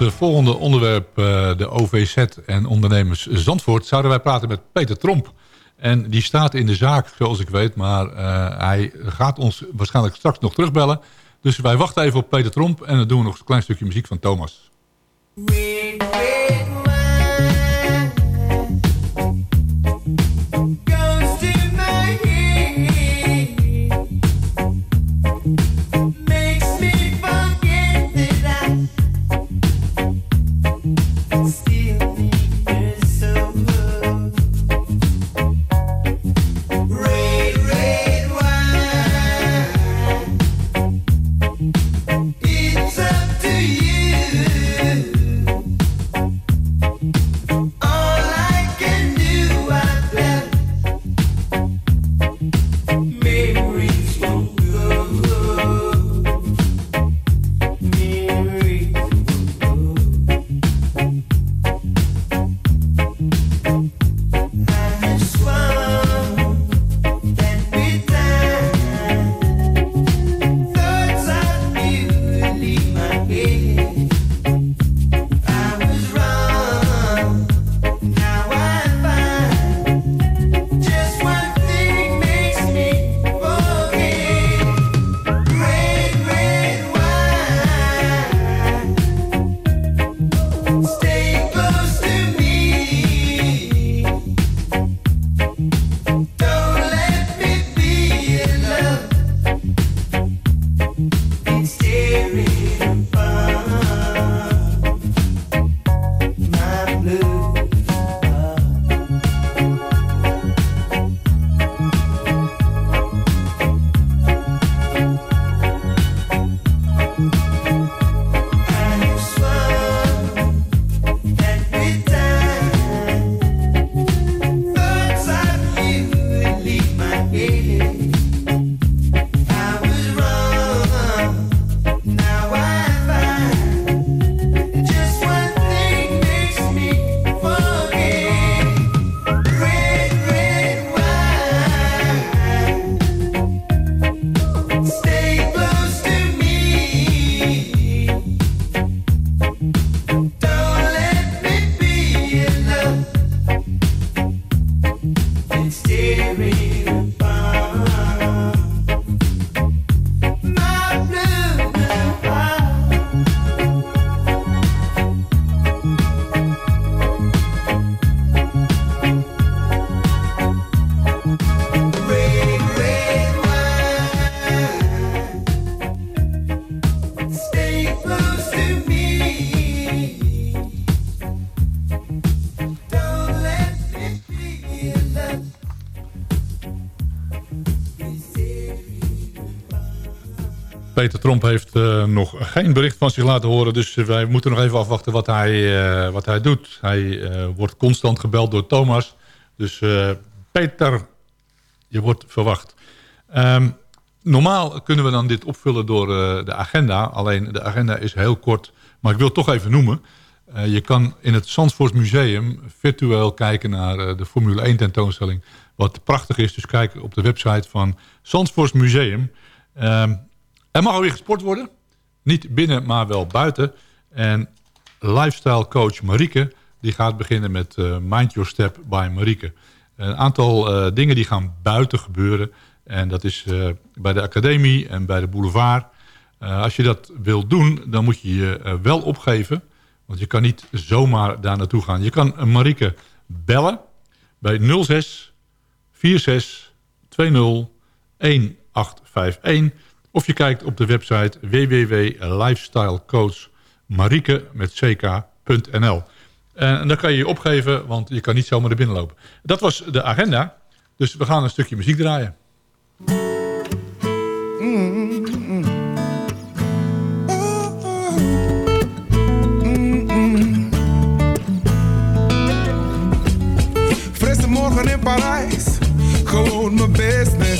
Volgende onderwerp, eh, de OVZ en ondernemers Zandvoort... zouden wij praten met Peter Tromp. En die staat in de zaak, zoals ik weet, maar eh, hij gaat ons waarschijnlijk straks nog terugbellen. Dus wij wachten even op Peter Tromp en dan doen we nog een klein stukje muziek van Thomas. Peter Tromp heeft eh, nog geen bericht van zich laten horen. Dus eh, wij moeten nog even afwachten wat hij, eh, wat hij doet. Hij wordt constant gebeld door Thomas. Dus Peter, je wordt verwacht. Ehm, normaal kunnen we dan dit opvullen door de agenda. Alleen de agenda is heel kort. Maar ik wil het toch even noemen. Je kan in het Zandvoort Museum virtueel kijken naar de Formule 1 tentoonstelling. Wat prachtig is. Dus kijk op de website van Zandvoort Museum. Ehm, er mag alweer gesport worden. Niet binnen, maar wel buiten. En lifestyle coach Marieke... die gaat beginnen met eh, Mind Your Step by Marieke. Een aantal eh, dingen die gaan buiten gebeuren. En dat is eh, bij de academie en bij de boulevard. Als je dat wil doen, dan moet je je wel opgeven. Want je kan niet zomaar daar naartoe gaan. Je kan Marieke bellen bij 06 46 20 1851. Of je kijkt op de website www.lifestylecoachmarieke met ck.nl. En dan kan je je opgeven, want je kan niet zomaar er binnen lopen. Dat was de agenda. Dus we gaan een stukje muziek draaien. Frisse morgen in Parijs, gewoon mijn business.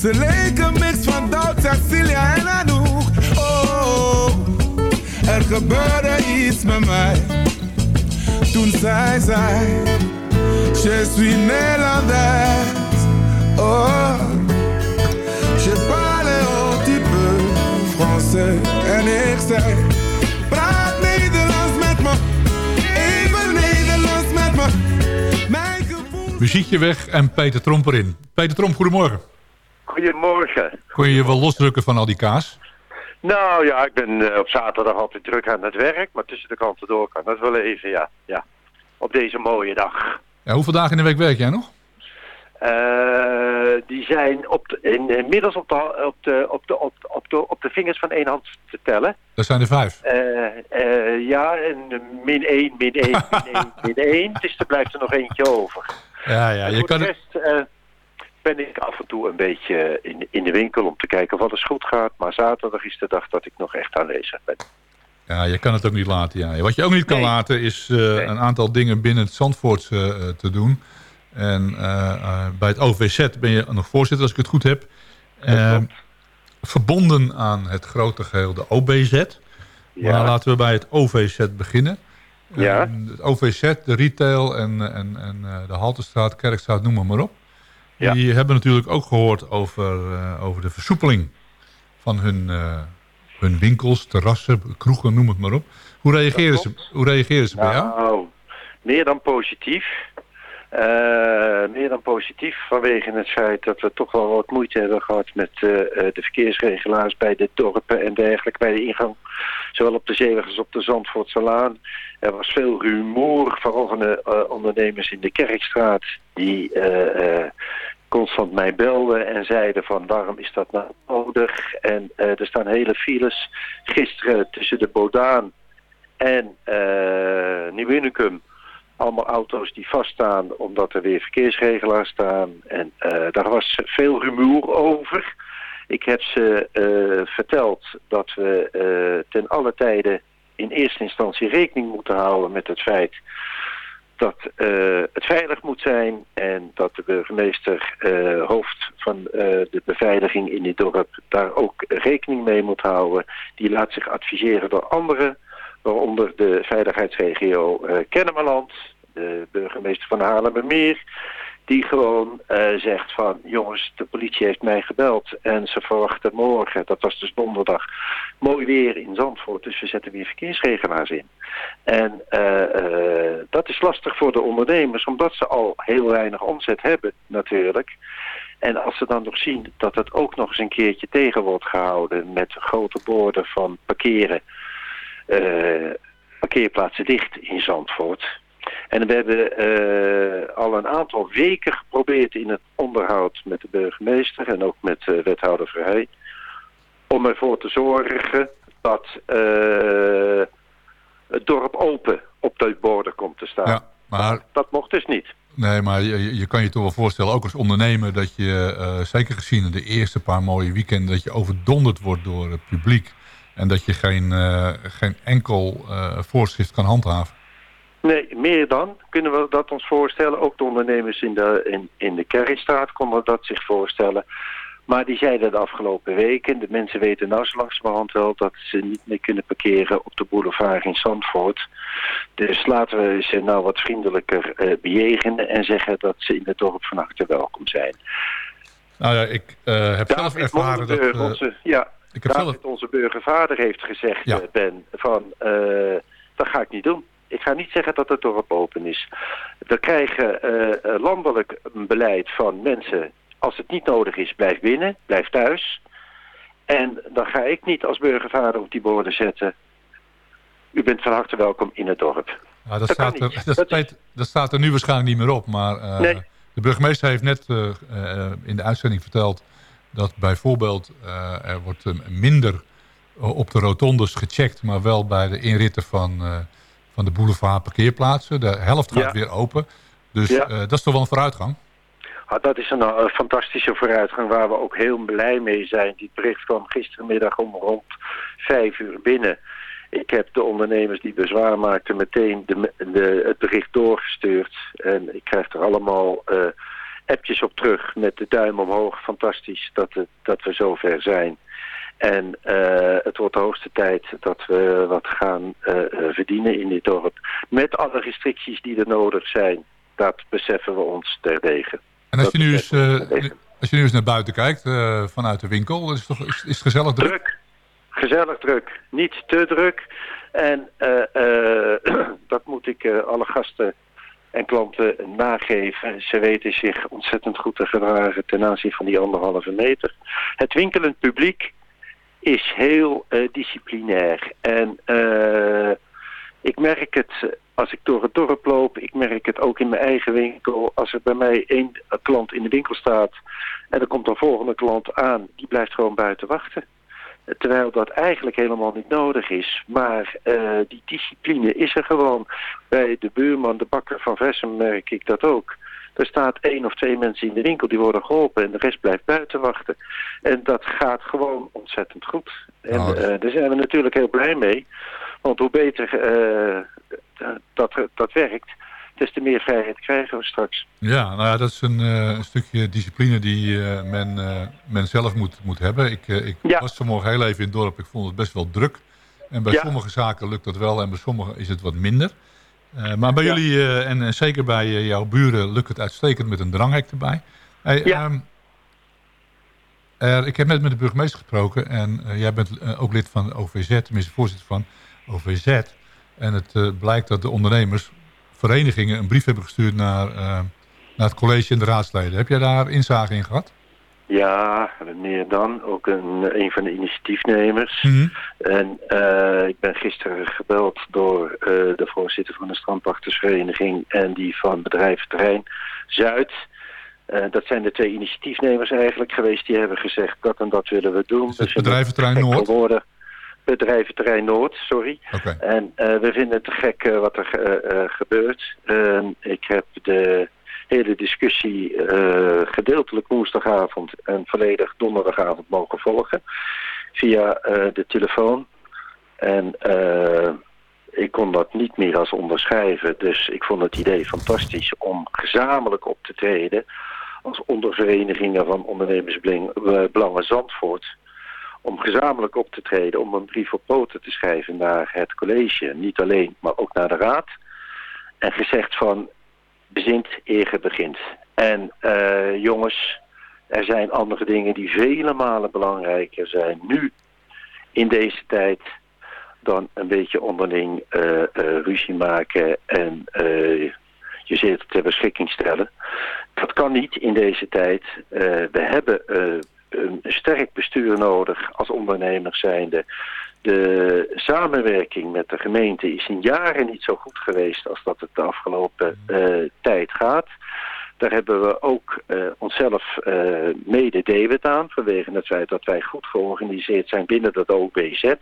Ze leken mix van Doud, Cecilia en Anouk. Oh, er gebeurde iets met mij. Toen zij zei, je suis Nederlands. Oh, je parle un petit peu français. En ik zei, praat Nederlands met me. Even Nederlands met me. Mijn Muziekje weg en Peter Tromp erin. Peter Tromp, goedemorgen. Goedemorgen. Kon je je wel losdrukken van al die kaas? Nou ja, ik ben eh, op zaterdag altijd druk aan het werk, maar tussen de kanten door kan dat wel even, ja. ja. Op deze mooie dag. Ja, hoeveel dagen in de week werk jij nog? Eh, die zijn op de, in, inmiddels op de, op, de, op, de, op, de, op, de, op de vingers van één hand te tellen. Dat zijn er vijf. Eh, ja, en min 1, min 1, min 1, min 1. Dus er blijft er nog eentje over. Ja, ja. Je kan rest ben ik af en toe een beetje in, in de winkel om te kijken of alles goed gaat. Maar zaterdag is de dag dat ik nog echt aanwezig ben. Ja, je kan het ook niet laten. Ja. Wat je ook niet kan laten is eh, een aantal dingen binnen het Zandvoort eh, eh, te doen. En eh, eh, bij het OVZ ben je nog voorzitter, als ik het goed heb. Verbonden aan het grote geheel, de OBZ. Ja. Maar laten we bij het OVZ beginnen. Ja. Eh, het OVZ, de retail en, en, en eh, de Haltestraat, Kerkstraat, noem maar, maar op. Ja. Die hebben natuurlijk ook gehoord over, eh, over de versoepeling van hun, eh, hun winkels, terrassen, kroegen, noem het maar op. Hoe reageren ze, hoe reageren ze bij jou? Nou, meer dan positief. Eh, meer dan positief vanwege het feit dat we toch wel wat moeite hebben gehad met eh, eh, de verkeersregelaars bij de dorpen en dergelijke, bij de ingang. Zowel op de Zeeweg als op de Zandvoortselaan. Er was veel rumoer, van de ondernemers in de Kerkstraat, die constant mij belden en zeiden van waarom is dat nou nodig? En er staan hele files gisteren tussen de Bodaan en eh Nieuw Unicum. Allemaal auto's die vaststaan omdat er weer verkeersregelaars staan. En eh, daar was veel rumoer over. Ik heb ze eh, verteld dat we eh, ten alle tijde in eerste instantie rekening moeten houden met het feit dat het veilig moet zijn en dat de burgemeester, hoofd van de beveiliging in dit dorp, daar ook rekening mee moet houden. Die laat zich adviseren door anderen, waaronder de veiligheidsregio eh Kennemerland, de burgemeester van Haarlemmermeer, die gewoon eh, zegt van jongens, de politie heeft mij gebeld en ze verwachten morgen, dat was dus donderdag, mooi weer in Zandvoort, dus we zetten weer verkeersregelaars in. En eh, dat is lastig voor de ondernemers, omdat ze al heel weinig omzet hebben natuurlijk. En als ze dan nog zien dat het ook nog eens een keertje tegen wordt gehouden met grote borden van parkeren, parkeerplaatsen dicht in Zandvoort. En we hebben eh, al een aantal weken geprobeerd in het onderhoud met de burgemeester en ook met eh, wethouder Verheij om ervoor te zorgen dat eh, het dorp open op de borden komt te staan. Ja, maar, Dat mocht dus niet. nee, maar je, je kan je toch wel voorstellen, ook als ondernemer, dat je, eh, zeker gezien de eerste paar mooie weekenden, dat je overdonderd wordt door het publiek. En dat je geen, eh, geen enkel eh, voorschrift kan handhaven. Nee, meer dan kunnen we dat ons voorstellen. Ook de ondernemers in de, in, in de Kerkstraat konden dat zich voorstellen. Maar die zeiden de afgelopen weken, de mensen weten nou zo langzamerhand wel dat ze niet meer kunnen parkeren op de boulevard in Zandvoort. Dus laten we ze nou wat vriendelijker eh, bejegenen en zeggen dat ze in het dorp van harte welkom zijn. Nou ja, ik heb zelf ervaren dat... Onze, ja, ik heb David, zelf- onze burgervader heeft gezegd, Ja. eh, Ben, van eh, dat ga ik niet doen. Ik ga niet zeggen dat het dorp open is. We krijgen eh, landelijk een beleid van mensen, als het niet nodig is, blijf binnen, blijf thuis. En dan ga ik niet als burgervader op die borden zetten. U bent van harte welkom in het dorp. Ja, dat, staat er, dat, Dat staat, dat staat er nu waarschijnlijk niet meer op. Maar Nee. de burgemeester heeft net in de uitzending verteld... dat bijvoorbeeld eh, er wordt eh, minder op de rotondes gecheckt... maar wel bij de inritten van, eh, van de boulevard parkeerplaatsen. De helft gaat Ja. weer open. Dus Ja. eh, dat is toch wel een vooruitgang. Ah, dat is een eh, fantastische vooruitgang waar we ook heel blij mee zijn. Die bericht kwam gistermiddag om rond vijf uur binnen. Ik heb de ondernemers die bezwaar maakten meteen de, de, het bericht doorgestuurd. En ik krijg er allemaal eh, appjes op terug met de duim omhoog. Fantastisch dat, het, dat we zover zijn. En eh, het wordt de hoogste tijd dat we wat gaan eh, eh, verdienen in dit dorp. Met alle restricties die er nodig zijn. Dat beseffen we ons terdege. En als je, nu eens, als je nu eens naar buiten kijkt vanuit de winkel... Is, het toch, is, is het gezellig druk? Druk. Gezellig druk. Niet te druk. En dat moet ik alle gasten en klanten nageven. Ze weten zich ontzettend goed te gedragen ten aanzien van die anderhalve meter. Het winkelend publiek is heel eh, disciplinair. En eh, ik merk het als ik door het dorp loop. Ik merk het ook in mijn eigen winkel. Als er bij mij één klant in de winkel staat en er komt een volgende klant aan, die blijft gewoon buiten wachten. Terwijl dat eigenlijk helemaal niet nodig is. Maar eh, die discipline is er gewoon. Bij de buurman, de bakker van Vessen merk ik dat ook. Er staat één of twee mensen in de winkel die worden geholpen en de rest blijft buiten wachten. En dat gaat gewoon ontzettend goed. En Nou, eh, daar zijn we natuurlijk heel blij mee. Want hoe beter eh, dat, dat werkt, des te meer vrijheid krijgen we straks. Ja, nou ja, dat is een, eh, een stukje discipline die eh, men, eh, men zelf moet, moet hebben. Ik, ik Ja. was vanmorgen heel even in het dorp. Ik vond het best wel druk. En bij Ja. sommige zaken lukt dat wel en bij sommige is het wat minder. Maar bij Ja. jullie en, en zeker bij jouw buren lukt het uitstekend met een dranghek erbij. Hey, Ja. ehm, er- ik heb net met de burgemeester gesproken en jij bent ook lid van OVZ, tenminste voorzitter van OVZ. En het blijkt dat de ondernemers, verenigingen, een brief hebben gestuurd naar, eh, naar het college en de raadsleden. Heb jij daar inzage in gehad? Ja, meer dan. Ook een, een van de initiatiefnemers. Mhm. En eh, ik ben gisteren gebeld door eh, de voorzitter van de strandpachtersvereniging en die van bedrijf Terrein Zuid. Dat zijn de twee initiatiefnemers eigenlijk geweest die hebben gezegd dat en dat willen we doen. het bedrijventerrein het gek Noord? Bedrijventerrein Noord, sorry. En eh, we vinden het te gek eh, wat er eh, gebeurt. Ehm, ik heb de hele discussie gedeeltelijk woensdagavond en volledig donderdagavond mogen volgen. Via de telefoon. En ik kon dat niet meer als onderschrijven. Dus ik vond het idee fantastisch om gezamenlijk op te treden als onderverenigingen van ondernemersbelangen Zandvoort. Om gezamenlijk op te treden, om een brief op poten te schrijven naar het college. Niet alleen, maar ook naar de raad. En gezegd van, bezint eer je begint. En eh, jongens, er zijn andere dingen die vele malen belangrijker zijn nu in deze tijd dan een beetje onderling eh, eh, ruzie maken en je zetel ter beschikking stellen. Dat kan niet in deze tijd. We hebben een sterk bestuur nodig als ondernemers zijnde. De samenwerking met de gemeente is in jaren niet zo goed geweest als dat het de afgelopen eh, tijd gaat. Daar hebben we ook eh, onszelf eh, mede aan vanwege het feit dat wij goed georganiseerd zijn binnen dat OBZ.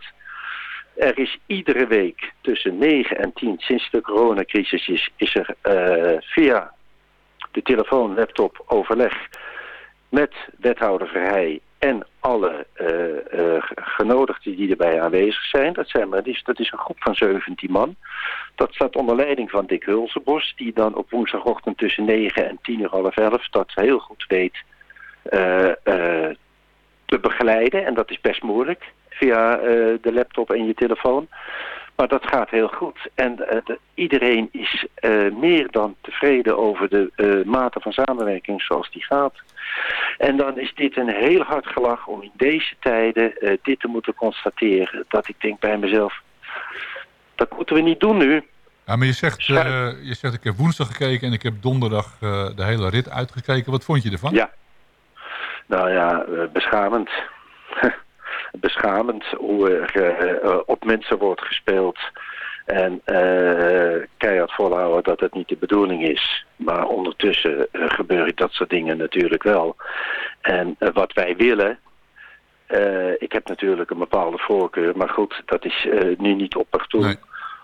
Er is iedere week tussen 9 en 10, sinds de coronacrisis is, is er via de telefoon, laptop overleg met wethouder Verheij en alle eh, eh, genodigden die erbij aanwezig zijn. Dat, zijn maar liefst, dat is een groep van 17 man. Dat staat onder leiding van Dick Hulsenbos, die dan op woensdagochtend tussen 9 en 10 uur half 11 dat heel goed weet eh, te begeleiden. En dat is best moeilijk via de laptop en je telefoon. Maar dat gaat heel goed. En eh, de- iedereen is eh, meer dan tevreden over de eh, mate van samenwerking zoals die gaat. En dan is dit een heel hard gelach om in deze tijden dit te moeten constateren. Dat ik denk bij mezelf, dat moeten we niet doen nu. Ja, maar je zegt, je zegt, ik heb woensdag gekeken en ik heb donderdag de hele rit uitgekeken. Wat vond je ervan? Ja. Nou ja, beschamend. beschamend hoe er eh, eh, op mensen wordt gespeeld. En eh, keihard volhouden dat het niet de bedoeling is. Maar ondertussen eh, gebeuren dat soort dingen natuurlijk wel. En wat wij willen... ik heb natuurlijk een bepaalde voorkeur. Maar goed, dat is nu niet opportun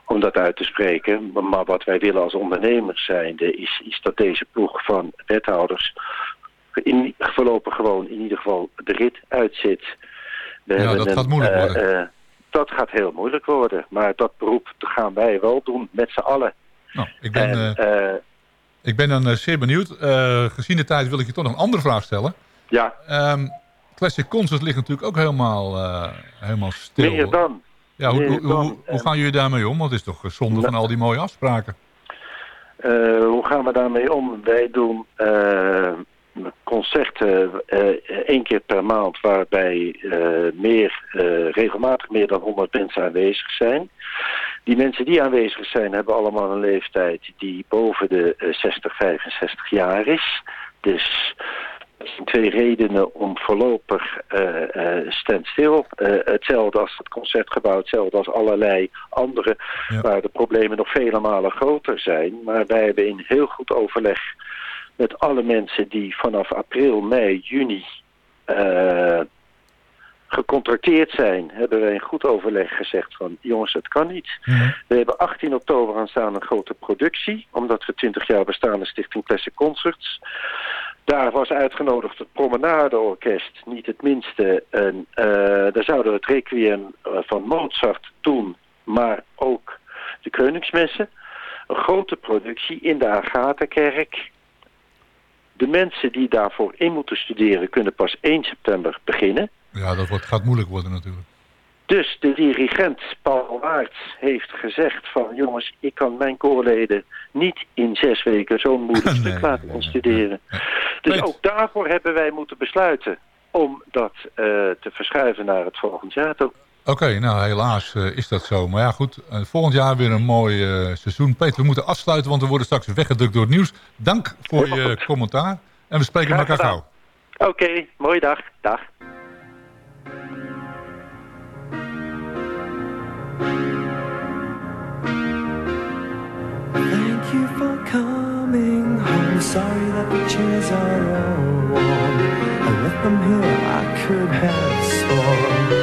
om dat uit te spreken. Maar, maar wat wij willen als ondernemers zijnde... Is, is dat deze ploeg van wethouders... In, voorlopig gewoon in ieder geval de rit uitzit. We Ja, dat een, gaat moeilijk eh, worden. eh, dat gaat heel moeilijk worden. Maar dat beroep gaan wij wel doen met z'n allen. Nou, ik ben, En, eh, ik ben dan zeer benieuwd. Gezien de tijd wil ik je toch nog een andere vraag stellen. Ja. Ehm, Classic Concert ligt natuurlijk ook helemaal, helemaal stil. Meer dan. Ja, hoe, hoe, hoe, hoe gaan jullie daarmee om? Want het is toch zonde van al die mooie afspraken. Hoe gaan we daarmee om? Wij doen concerten eh, één keer per maand waarbij eh, meer, eh, regelmatig meer dan 100 mensen aanwezig zijn. Die mensen die aanwezig zijn hebben allemaal een leeftijd die boven de eh, 60, 65 jaar is. Dus dat zijn twee redenen om voorlopig eh eh standstil. Eh, hetzelfde als het concertgebouw, hetzelfde als allerlei andere, waar de problemen nog vele malen groter zijn. Maar wij hebben in heel goed overleg met alle mensen die vanaf april, mei, juni eh, gecontracteerd zijn, hebben wij in goed overleg gezegd van jongens, het kan niet. We hebben 18 oktober aanstaan een grote productie, omdat we 20 jaar bestaan als Stichting Classic Concerts. Daar was uitgenodigd het Promenadeorkest, niet het minste. En, eh, daar zouden we het requiem eh, van Mozart doen, maar ook de Koningsmessen. Een grote productie in de Agatha-kerk. De mensen die daarvoor in moeten studeren kunnen pas 1 september beginnen. Ja, dat wordt, gaat moeilijk worden natuurlijk. Dus de dirigent Paul Waerts heeft gezegd van... jongens, ik kan mijn koorleden niet in zes weken zo'n moeilijk stuk laten instuderen. Dus ook daarvoor hebben wij moeten besluiten om dat eh, te verschuiven naar het volgend jaar toe. Oké, nou helaas eh, is dat zo. Maar ja goed, eh, volgend jaar weer een mooi eh, seizoen. Peter, we moeten afsluiten, want we worden straks weggedrukt door het nieuws. Dank voor je commentaar. En we spreken elkaar gauw. Oké, mooie dag. Dag. Thank you for coming home. Sorry that the chairs are all warm. I left them here, I could have sworn.